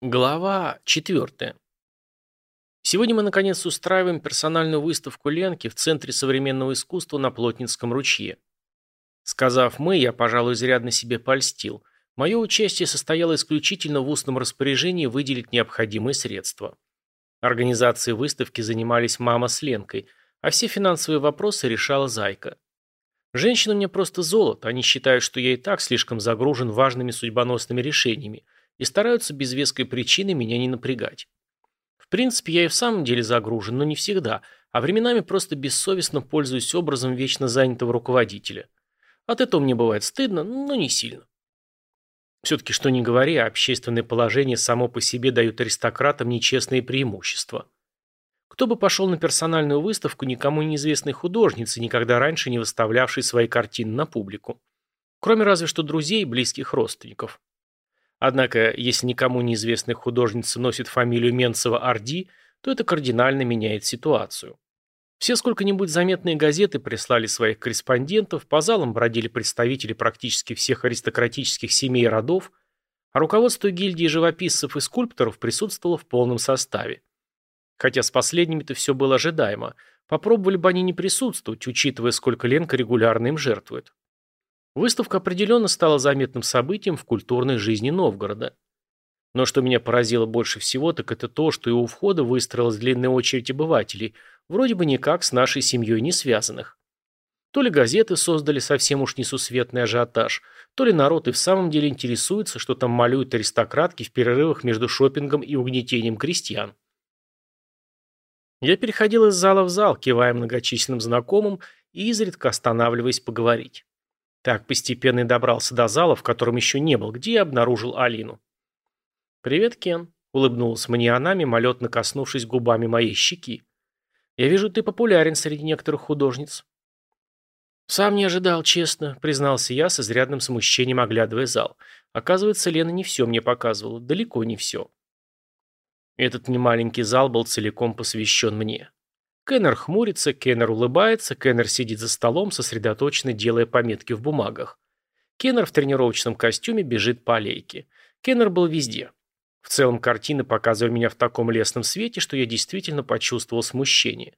Глава 4. Сегодня мы наконец устраиваем персональную выставку Ленки в Центре современного искусства на Плотницком ручье. Сказав «мы», я, пожалуй, изрядно себе польстил. Мое участие состояло исключительно в устном распоряжении выделить необходимые средства. Организацией выставки занимались мама с Ленкой, а все финансовые вопросы решала Зайка. Женщины мне просто золото, они считают, что я и так слишком загружен важными судьбоносными решениями – и стараются без веской причины меня не напрягать. В принципе, я и в самом деле загружен, но не всегда, а временами просто бессовестно пользуюсь образом вечно занятого руководителя. От этого мне бывает стыдно, но не сильно. Все-таки, что ни говори, общественное положение само по себе дает аристократам нечестные преимущества. Кто бы пошел на персональную выставку никому неизвестной художницы, никогда раньше не выставлявшей свои картины на публику. Кроме разве что друзей и близких родственников. Однако, если никому неизвестная художница носит фамилию Менцева-Орди, то это кардинально меняет ситуацию. Все сколько-нибудь заметные газеты прислали своих корреспондентов, по залам бродили представители практически всех аристократических семей и родов, а руководство гильдии живописцев и скульпторов присутствовало в полном составе. Хотя с последними-то все было ожидаемо. Попробовали бы они не присутствовать, учитывая, сколько Ленка регулярно им жертвует. Выставка определенно стала заметным событием в культурной жизни Новгорода. Но что меня поразило больше всего, так это то, что и у входа выстроилась длинная очередь обывателей, вроде бы никак с нашей семьей не связанных. То ли газеты создали совсем уж несусветный ажиотаж, то ли народ и в самом деле интересуется, что там малюют аристократки в перерывах между шопингом и угнетением крестьян. Я переходил из зала в зал, кивая многочисленным знакомым и изредка останавливаясь поговорить. Так постепенно и добрался до зала, в котором еще не был, где я обнаружил Алину. «Привет, Кен», — улыбнулась мне она, мимолетно коснувшись губами моей щеки. «Я вижу, ты популярен среди некоторых художниц». «Сам не ожидал, честно», — признался я с изрядным смущением, оглядывая зал. Оказывается, Лена не все мне показывала, далеко не все. Этот немаленький зал был целиком посвящен мне. Кеннер хмурится, Кеннер улыбается, Кеннер сидит за столом, сосредоточенно делая пометки в бумагах. Кеннер в тренировочном костюме бежит по аллейке. Кеннер был везде. В целом картины показывали меня в таком лесном свете, что я действительно почувствовал смущение.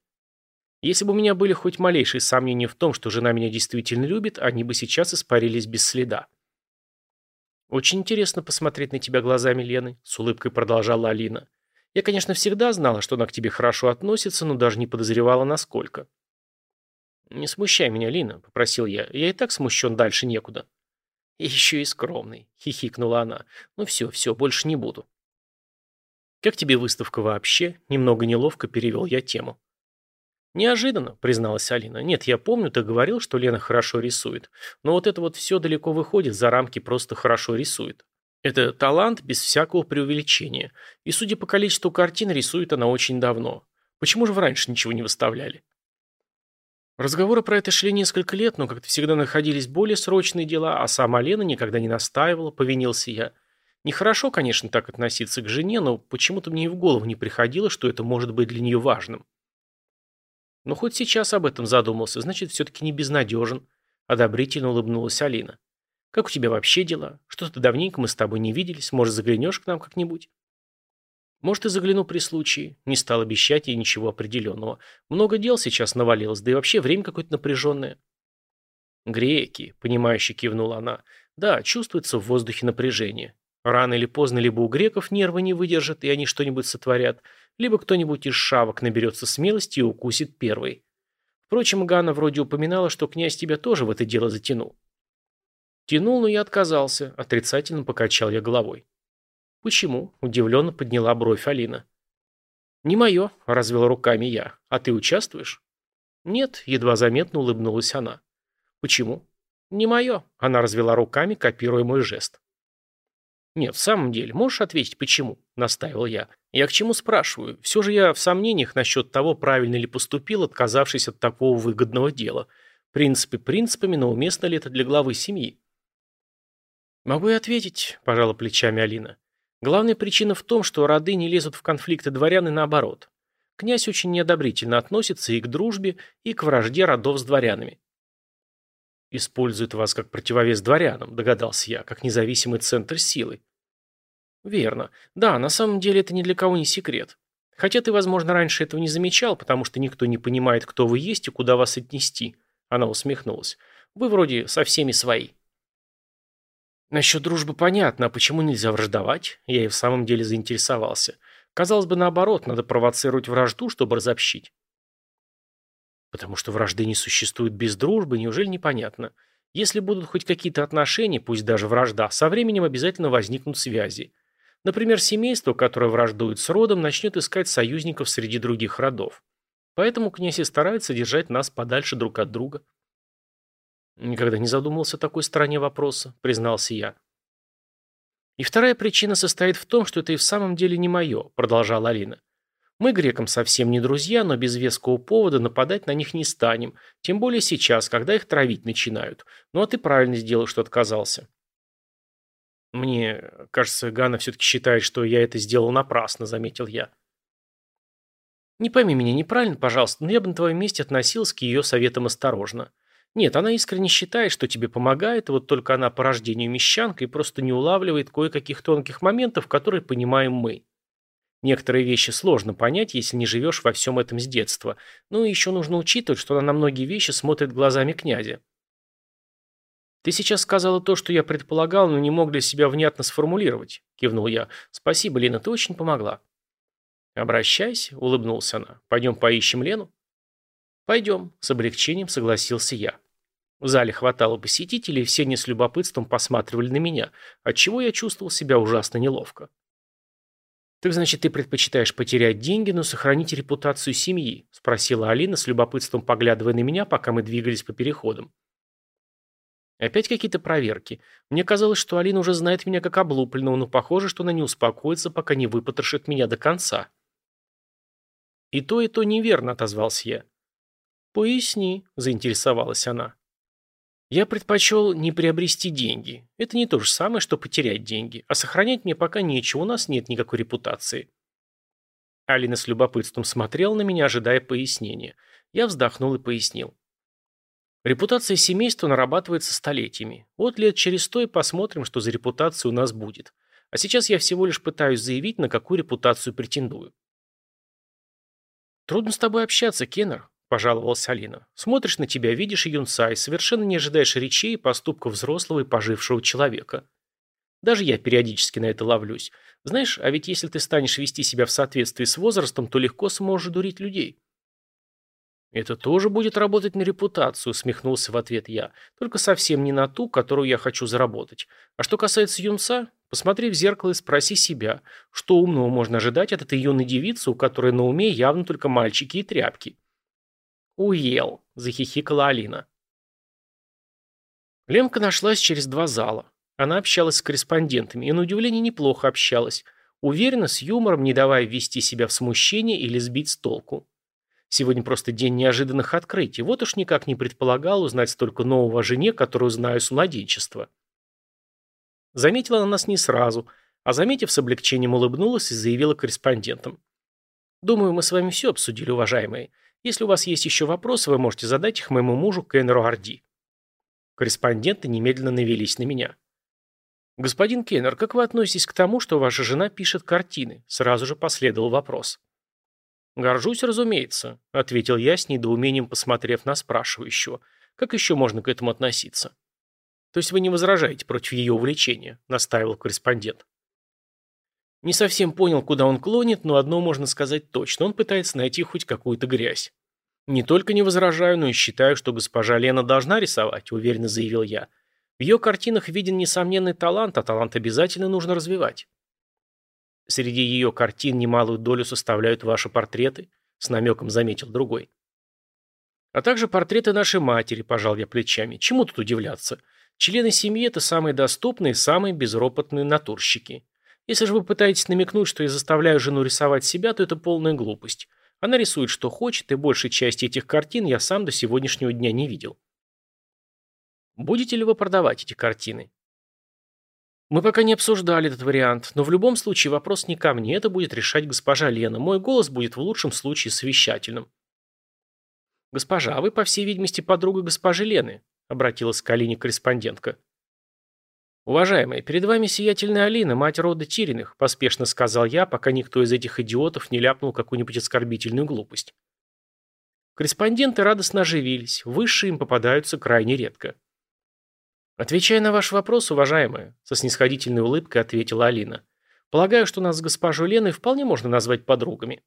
Если бы у меня были хоть малейшие сомнения в том, что жена меня действительно любит, они бы сейчас испарились без следа. «Очень интересно посмотреть на тебя глазами Лены», — с улыбкой продолжала Алина. Я, конечно, всегда знала, что она к тебе хорошо относится, но даже не подозревала, насколько. «Не смущай меня, Лина», — попросил я. «Я и так смущен, дальше некуда». «Еще и скромный», — хихикнула она. «Ну все, все, больше не буду». «Как тебе выставка вообще?» Немного неловко перевел я тему. «Неожиданно», — призналась Алина. «Нет, я помню, ты говорил, что Лена хорошо рисует. Но вот это вот все далеко выходит за рамки просто хорошо рисует. Это талант без всякого преувеличения. И судя по количеству картин, рисует она очень давно. Почему же вы раньше ничего не выставляли? Разговоры про это шли несколько лет, но как-то всегда находились более срочные дела, а сама Лена никогда не настаивала, повинился я. Нехорошо, конечно, так относиться к жене, но почему-то мне и в голову не приходило, что это может быть для нее важным. Но хоть сейчас об этом задумался, значит, все-таки не безнадежен, одобрительно улыбнулась Алина. Как у тебя вообще дела? Что-то давненько мы с тобой не виделись. Может, заглянешь к нам как-нибудь? Может, и загляну при случае. Не стал обещать ей ничего определенного. Много дел сейчас навалилось, да и вообще время какое-то напряженное. Греки, понимающе кивнула она. Да, чувствуется в воздухе напряжение. Рано или поздно либо у греков нервы не выдержат, и они что-нибудь сотворят, либо кто-нибудь из шавок наберется смелости и укусит первый. Впрочем, Ганна вроде упоминала, что князь тебя тоже в это дело затянул. Тянул, но я отказался. Отрицательно покачал я головой. «Почему?» – удивленно подняла бровь Алина. «Не мое», – развел руками я. «А ты участвуешь?» «Нет», – едва заметно улыбнулась она. «Почему?» «Не мое», – она развела руками, копируя мой жест. «Нет, в самом деле, можешь ответить, почему?» – настаивал я. «Я к чему спрашиваю? Все же я в сомнениях насчет того, правильно ли поступил, отказавшись от такого выгодного дела. Принципы принципами, но уместно ли это для главы семьи?» «Могу и ответить», – пожала плечами Алина. «Главная причина в том, что роды не лезут в конфликты дворян и наоборот. Князь очень неодобрительно относится и к дружбе, и к вражде родов с дворянами». «Использует вас как противовес дворянам», – догадался я, как независимый центр силы. Верно. Да, на самом деле это ни для кого не секрет. Хотя ты, возможно, раньше этого не замечал, потому что никто не понимает, кто вы есть и куда вас отнести. Она усмехнулась. Вы вроде со всеми свои. Насчет дружбы понятно, а почему нельзя враждовать? Я и в самом деле заинтересовался. Казалось бы, наоборот, надо провоцировать вражду, чтобы разобщить. Потому что вражды не существует без дружбы, неужели непонятно? Если будут хоть какие-то отношения, пусть даже вражда, со временем обязательно возникнут связи. Например, семейство, которое враждует с родом, начнет искать союзников среди других родов. Поэтому князь и старается держать нас подальше друг от друга. Никогда не задумывался о такой стороне вопроса, признался я. И вторая причина состоит в том, что это и в самом деле не мое, продолжала Алина. Мы грекам совсем не друзья, но без веского повода нападать на них не станем, тем более сейчас, когда их травить начинают. Ну а ты правильно сделал, что отказался. Мне кажется, Ганна все-таки считает, что я это сделал напрасно, заметил я. Не пойми меня неправильно, пожалуйста, но я бы на твоем месте относился к ее советам осторожно. Нет, она искренне считает, что тебе помогает, вот только она по рождению мещанка и просто не улавливает кое-каких тонких моментов, которые понимаем мы. Некоторые вещи сложно понять, если не живешь во всем этом с детства. Ну и еще нужно учитывать, что она на многие вещи смотрит глазами князя. «Ты сейчас сказала то, что я предполагал, но не мог для себя внятно сформулировать», – кивнул я. «Спасибо, Лена, ты очень помогла». «Обращайся», – улыбнулся она. «Пойдем поищем Лену?» «Пойдем», – с облегчением согласился я. В зале хватало посетителей, все не с любопытством посматривали на меня, отчего я чувствовал себя ужасно неловко. «Так значит, ты предпочитаешь потерять деньги, но сохранить репутацию семьи?» – спросила Алина с любопытством, поглядывая на меня, пока мы двигались по переходам. Опять какие-то проверки. Мне казалось, что Алина уже знает меня как облупленного, но похоже, что она не успокоится, пока не выпотрошит меня до конца. «И то, и то неверно», – отозвался я. «Поясни», – заинтересовалась она. Я предпочел не приобрести деньги. Это не то же самое, что потерять деньги. А сохранять мне пока нечего, у нас нет никакой репутации. Алина с любопытством смотрела на меня, ожидая пояснения. Я вздохнул и пояснил. Репутация семейства нарабатывается столетиями. Вот лет через сто и посмотрим, что за репутация у нас будет. А сейчас я всего лишь пытаюсь заявить, на какую репутацию претендую. Трудно с тобой общаться, Кеннер пожаловалась Алина. «Смотришь на тебя, видишь юнца и совершенно не ожидаешь речей и поступков взрослого и пожившего человека. Даже я периодически на это ловлюсь. Знаешь, а ведь если ты станешь вести себя в соответствии с возрастом, то легко сможешь дурить людей». «Это тоже будет работать на репутацию», — смехнулся в ответ я. «Только совсем не на ту, которую я хочу заработать. А что касается юнца, посмотри в зеркало и спроси себя, что умного можно ожидать от этой юной девицы, у которой на уме явно только мальчики и тряпки». «Уел», – захихикала Алина. Ленка нашлась через два зала. Она общалась с корреспондентами и, на удивление, неплохо общалась. Уверенно, с юмором, не давая ввести себя в смущение или сбить с толку. Сегодня просто день неожиданных открытий. Вот уж никак не предполагал узнать столько нового о жене, которую знаю с младенчества. Заметила она нас не сразу, а заметив, с облегчением улыбнулась и заявила корреспондентам. «Думаю, мы с вами все обсудили, уважаемые. Если у вас есть еще вопросы, вы можете задать их моему мужу Кеннеру Арди. Корреспонденты немедленно навелись на меня. «Господин Кеннер, как вы относитесь к тому, что ваша жена пишет картины?» Сразу же последовал вопрос. «Горжусь, разумеется», — ответил я с недоумением, посмотрев на спрашивающего. «Как еще можно к этому относиться?» «То есть вы не возражаете против ее увлечения?» — настаивал корреспондент. Не совсем понял, куда он клонит, но одно можно сказать точно. Он пытается найти хоть какую-то грязь. «Не только не возражаю, но и считаю, что госпожа Лена должна рисовать», – уверенно заявил я. «В ее картинах виден несомненный талант, а талант обязательно нужно развивать». «Среди ее картин немалую долю составляют ваши портреты», – с намеком заметил другой. «А также портреты нашей матери», – пожал я плечами. «Чему тут удивляться? Члены семьи – это самые доступные, самые безропотные натурщики. Если же вы пытаетесь намекнуть, что я заставляю жену рисовать себя, то это полная глупость. Она рисует, что хочет, и большей части этих картин я сам до сегодняшнего дня не видел. Будете ли вы продавать эти картины? Мы пока не обсуждали этот вариант, но в любом случае вопрос не ко мне, это будет решать госпожа Лена. Мой голос будет в лучшем случае совещательным. «Госпожа, вы, по всей видимости, подруга госпожи Лены», — обратилась к Алине корреспондентка. «Уважаемые, перед вами сиятельная Алина, мать рода Тириных», поспешно сказал я, пока никто из этих идиотов не ляпнул какую-нибудь оскорбительную глупость. Корреспонденты радостно оживились, высшие им попадаются крайне редко. «Отвечая на ваш вопрос, уважаемая», со снисходительной улыбкой ответила Алина, «полагаю, что нас с госпожой Леной вполне можно назвать подругами».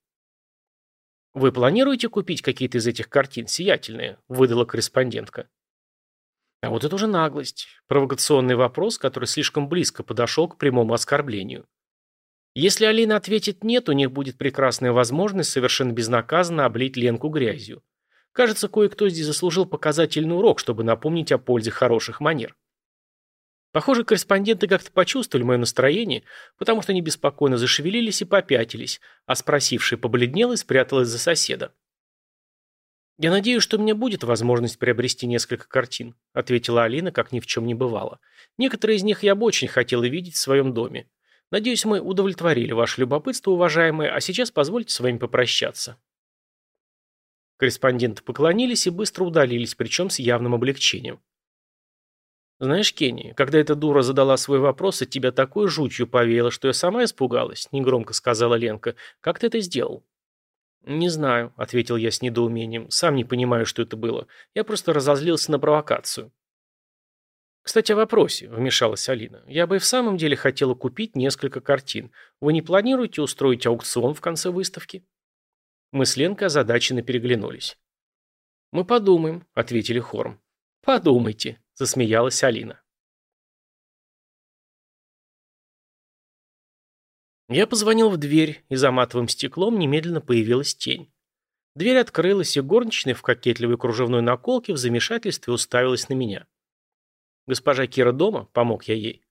«Вы планируете купить какие-то из этих картин, сиятельные?» выдала корреспондентка. А вот это уже наглость. Провокационный вопрос, который слишком близко подошел к прямому оскорблению. Если Алина ответит «нет», у них будет прекрасная возможность совершенно безнаказанно облить Ленку грязью. Кажется, кое-кто здесь заслужил показательный урок, чтобы напомнить о пользе хороших манер. Похоже, корреспонденты как-то почувствовали мое настроение, потому что они беспокойно зашевелились и попятились, а спросивший побледнел и спряталась за соседа. «Я надеюсь, что у меня будет возможность приобрести несколько картин», ответила Алина, как ни в чем не бывало. «Некоторые из них я бы очень хотела видеть в своем доме. Надеюсь, мы удовлетворили ваше любопытство, уважаемые, а сейчас позвольте с вами попрощаться». Корреспонденты поклонились и быстро удалились, причем с явным облегчением. «Знаешь, Кенни, когда эта дура задала свой вопрос, от тебя такой жутью повеяло, что я сама испугалась», — негромко сказала Ленка. «Как ты это сделал?» «Не знаю», — ответил я с недоумением. «Сам не понимаю, что это было. Я просто разозлился на провокацию». «Кстати, о вопросе», — вмешалась Алина. «Я бы и в самом деле хотела купить несколько картин. Вы не планируете устроить аукцион в конце выставки?» Мы с Ленкой озадаченно переглянулись. «Мы подумаем», — ответили хором. «Подумайте», — засмеялась Алина. Я позвонил в дверь, и за матовым стеклом немедленно появилась тень. Дверь открылась, и горничная в кокетливой кружевной наколке в замешательстве уставилась на меня. «Госпожа Кира дома?» – помог я ей.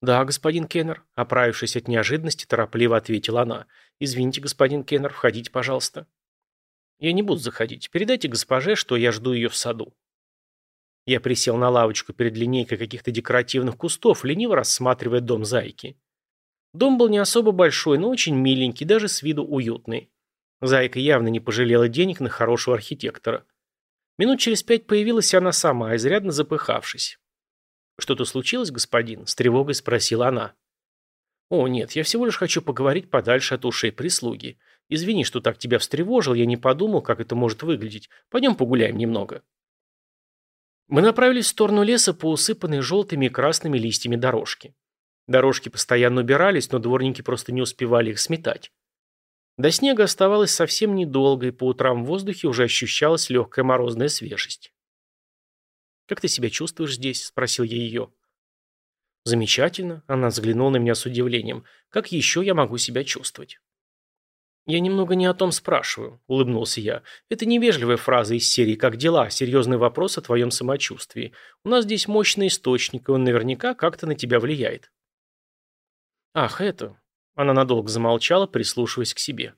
«Да, господин Кеннер», – оправившись от неожиданности, торопливо ответила она. «Извините, господин Кеннер, входите, пожалуйста». «Я не буду заходить. Передайте госпоже, что я жду ее в саду». Я присел на лавочку перед линейкой каких-то декоративных кустов, лениво рассматривая дом зайки. Дом был не особо большой, но очень миленький, даже с виду уютный. Зайка явно не пожалела денег на хорошего архитектора. Минут через пять появилась она сама, изрядно запыхавшись. «Что-то случилось, господин?» – с тревогой спросила она. «О, нет, я всего лишь хочу поговорить подальше от ушей прислуги. Извини, что так тебя встревожил, я не подумал, как это может выглядеть. Пойдем погуляем немного». Мы направились в сторону леса по усыпанной желтыми и красными листьями дорожке. Дорожки постоянно убирались, но дворники просто не успевали их сметать. До снега оставалось совсем недолго, и по утрам в воздухе уже ощущалась легкая морозная свежесть. «Как ты себя чувствуешь здесь?» – спросил я ее. «Замечательно», – она взглянула на меня с удивлением. «Как еще я могу себя чувствовать?» «Я немного не о том спрашиваю», – улыбнулся я. «Это невежливая фраза из серии «Как дела?» Серьезный вопрос о твоем самочувствии. У нас здесь мощный источник, и он наверняка как-то на тебя влияет». «Ах, это...» Она надолго замолчала, прислушиваясь к себе.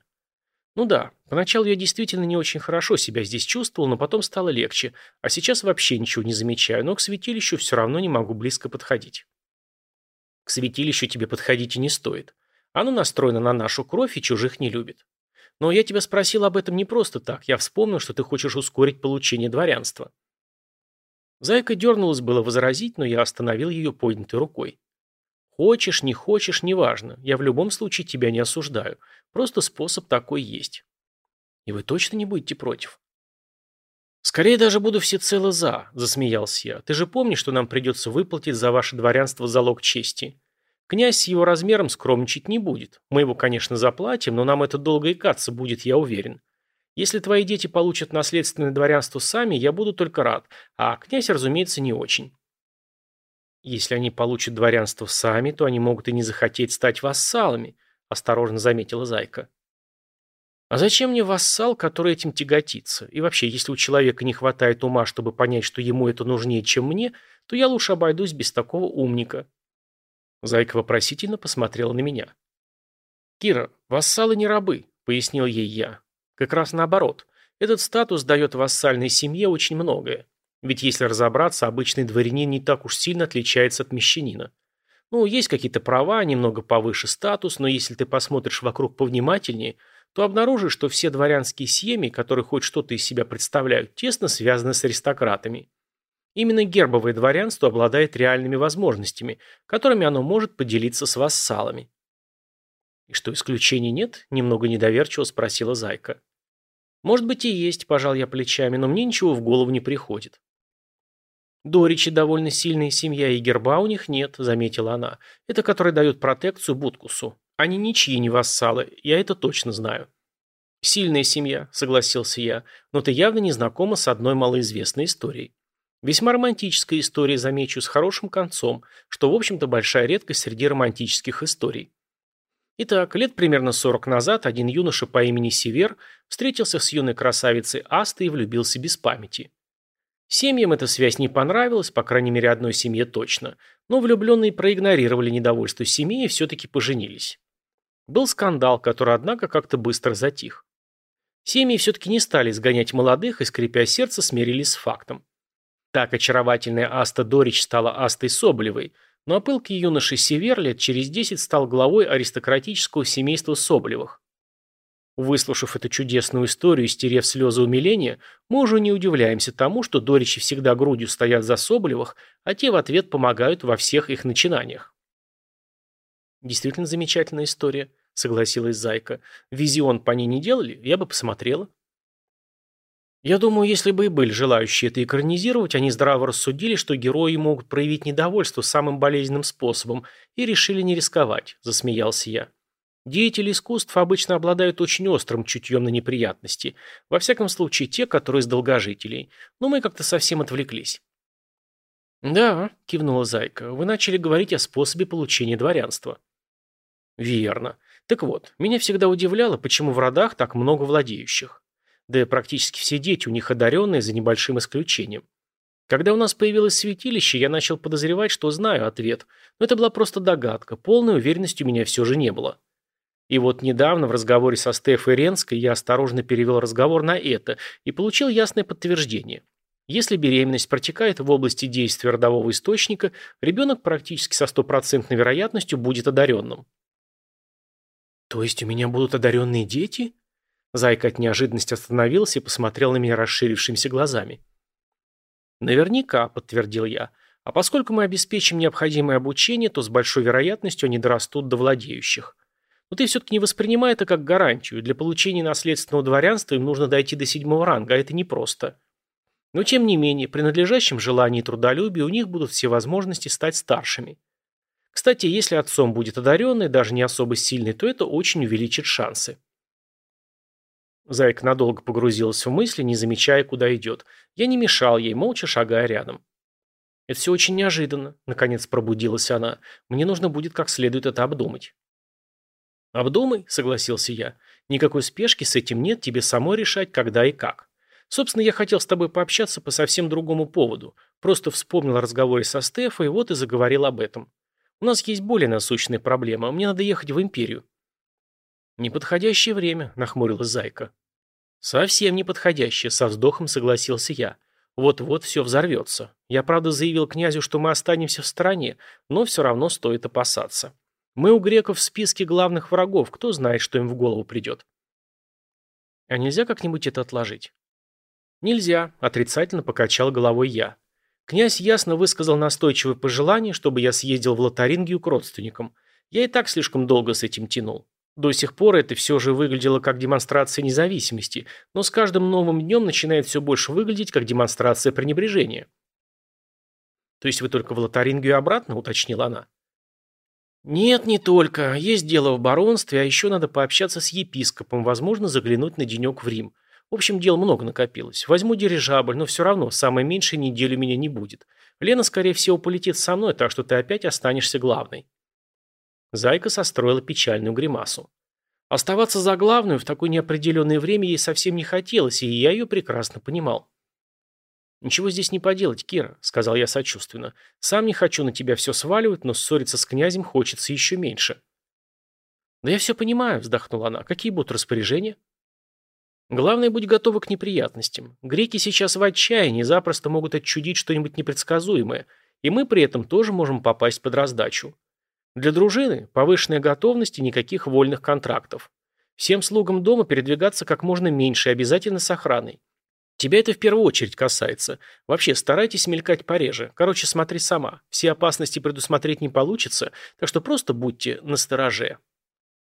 «Ну да, поначалу я действительно не очень хорошо себя здесь чувствовал, но потом стало легче, а сейчас вообще ничего не замечаю, но к святилищу все равно не могу близко подходить». «К святилищу тебе подходить и не стоит. Оно настроено на нашу кровь и чужих не любит. Но я тебя спросил об этом не просто так, я вспомнил, что ты хочешь ускорить получение дворянства». Зайка дернулась было возразить, но я остановил ее поднятой рукой. Хочешь, не хочешь, неважно. Я в любом случае тебя не осуждаю. Просто способ такой есть. И вы точно не будете против? Скорее даже буду всецело за, засмеялся я. Ты же помнишь, что нам придется выплатить за ваше дворянство залог чести? Князь с его размером скромничать не будет. Мы его, конечно, заплатим, но нам это долго икаться будет, я уверен. Если твои дети получат наследственное дворянство сами, я буду только рад, а князь, разумеется, не очень. Если они получат дворянство сами, то они могут и не захотеть стать вассалами, осторожно заметила Зайка. А зачем мне вассал, который этим тяготится? И вообще, если у человека не хватает ума, чтобы понять, что ему это нужнее, чем мне, то я лучше обойдусь без такого умника. Зайка вопросительно посмотрела на меня. «Кира, вассалы не рабы», — пояснил ей я. «Как раз наоборот. Этот статус дает вассальной семье очень многое. Ведь если разобраться, обычный дворянин не так уж сильно отличается от мещанина. Ну, есть какие-то права, немного повыше статус, но если ты посмотришь вокруг повнимательнее, то обнаружишь, что все дворянские семьи, которые хоть что-то из себя представляют, тесно связаны с аристократами. Именно гербовое дворянство обладает реальными возможностями, которыми оно может поделиться с вассалами. «И что, исключений нет?» – немного недоверчиво спросила Зайка. «Может быть и есть», – пожал я плечами, но мне ничего в голову не приходит. «Доричи довольно сильная семья, и герба у них нет», – заметила она. «Это который дает протекцию Буткусу. Они ничьи не вассалы, я это точно знаю». «Сильная семья», – согласился я, – «но ты явно не знакома с одной малоизвестной историей». Весьма романтическая история, замечу, с хорошим концом, что, в общем-то, большая редкость среди романтических историй. Итак, лет примерно 40 назад один юноша по имени Север встретился с юной красавицей Астой и влюбился без памяти. Семьям эта связь не понравилась, по крайней мере одной семье точно, но влюбленные проигнорировали недовольство семьи и все-таки поженились. Был скандал, который, однако, как-то быстро затих. Семьи все-таки не стали сгонять молодых и, скрипя сердце, смирились с фактом. Так очаровательная Аста Дорич стала Астой Соболевой, но опылкий юноша Север лет через десять стал главой аристократического семейства Соболевых. Выслушав эту чудесную историю и стерев слезы умиления, мы уже не удивляемся тому, что Доричи всегда грудью стоят за Соболевых, а те в ответ помогают во всех их начинаниях. «Действительно замечательная история», — согласилась Зайка. «Визион по ней не делали? Я бы посмотрела». Я думаю, если бы и были желающие это экранизировать, они здраво рассудили, что герои могут проявить недовольство самым болезненным способом и решили не рисковать, засмеялся я. Деятели искусств обычно обладают очень острым чутьем на неприятности, во всяком случае те, которые из долгожителей, но мы как-то совсем отвлеклись. «Да», – кивнула Зайка, – «вы начали говорить о способе получения дворянства». «Верно. Так вот, меня всегда удивляло, почему в родах так много владеющих. Да практически все дети у них одаренные, за небольшим исключением. Когда у нас появилось святилище, я начал подозревать, что знаю ответ, но это была просто догадка, полной уверенности у меня все же не было. И вот недавно в разговоре со Стефой Ренской я осторожно перевел разговор на это и получил ясное подтверждение. Если беременность протекает в области действия родового источника, ребенок практически со стопроцентной вероятностью будет одаренным. «То есть у меня будут одаренные дети?» Зайка от неожиданности остановился и посмотрел на меня расширившимися глазами. «Наверняка», — подтвердил я. «А поскольку мы обеспечим необходимое обучение, то с большой вероятностью они дорастут до владеющих. Но ты все-таки не воспринимай это как гарантию. Для получения наследственного дворянства им нужно дойти до седьмого ранга, а это непросто. Но тем не менее, при надлежащем желании и трудолюбии у них будут все возможности стать старшими. Кстати, если отцом будет одаренный, даже не особо сильный, то это очень увеличит шансы. Зайка надолго погрузилась в мысли, не замечая, куда идет. Я не мешал ей, молча шагая рядом. «Это все очень неожиданно», — наконец пробудилась она. «Мне нужно будет как следует это обдумать». «Обдумай», — согласился я. «Никакой спешки с этим нет, тебе самой решать, когда и как. Собственно, я хотел с тобой пообщаться по совсем другому поводу. Просто вспомнил о разговоре со Стефой, вот и заговорил об этом. У нас есть более насущная проблема, мне надо ехать в Империю». «Неподходящее время», — нахмурилась Зайка. «Совсем неподходящее», — со вздохом согласился я. «Вот-вот все взорвется. Я, правда, заявил князю, что мы останемся в стороне, но все равно стоит опасаться. Мы у греков в списке главных врагов, кто знает, что им в голову придет». «А нельзя как-нибудь это отложить?» «Нельзя», — отрицательно покачал головой я. Князь ясно высказал настойчивое пожелание, чтобы я съездил в Лотарингию к родственникам. Я и так слишком долго с этим тянул. До сих пор это все же выглядело как демонстрация независимости, но с каждым новым днем начинает все больше выглядеть как демонстрация пренебрежения. «То есть вы только в Лотарингию обратно?» – уточнила она. «Нет, не только. Есть дело в баронстве, а еще надо пообщаться с епископом, возможно, заглянуть на денек в Рим. В общем, дел много накопилось. Возьму дирижабль, но все равно, самой меньшей недели меня не будет. Лена, скорее всего, полетит со мной, так что ты опять останешься главной». Зайка состроила печальную гримасу. Оставаться за главную в такое неопределенное время ей совсем не хотелось, и я ее прекрасно понимал. «Ничего здесь не поделать, Кира», — сказал я сочувственно. «Сам не хочу на тебя все сваливать, но ссориться с князем хочется еще меньше». «Да я все понимаю», — вздохнула она. «Какие будут распоряжения?» «Главное, будь готова к неприятностям. Греки сейчас в отчаянии, запросто могут отчудить что-нибудь непредсказуемое, и мы при этом тоже можем попасть под раздачу. Для дружины повышенная готовность и никаких вольных контрактов. Всем слугам дома передвигаться как можно меньше и обязательно с охраной. Тебя это в первую очередь касается. Вообще, старайтесь мелькать пореже. Короче, смотри сама. Все опасности предусмотреть не получится, так что просто будьте настороже.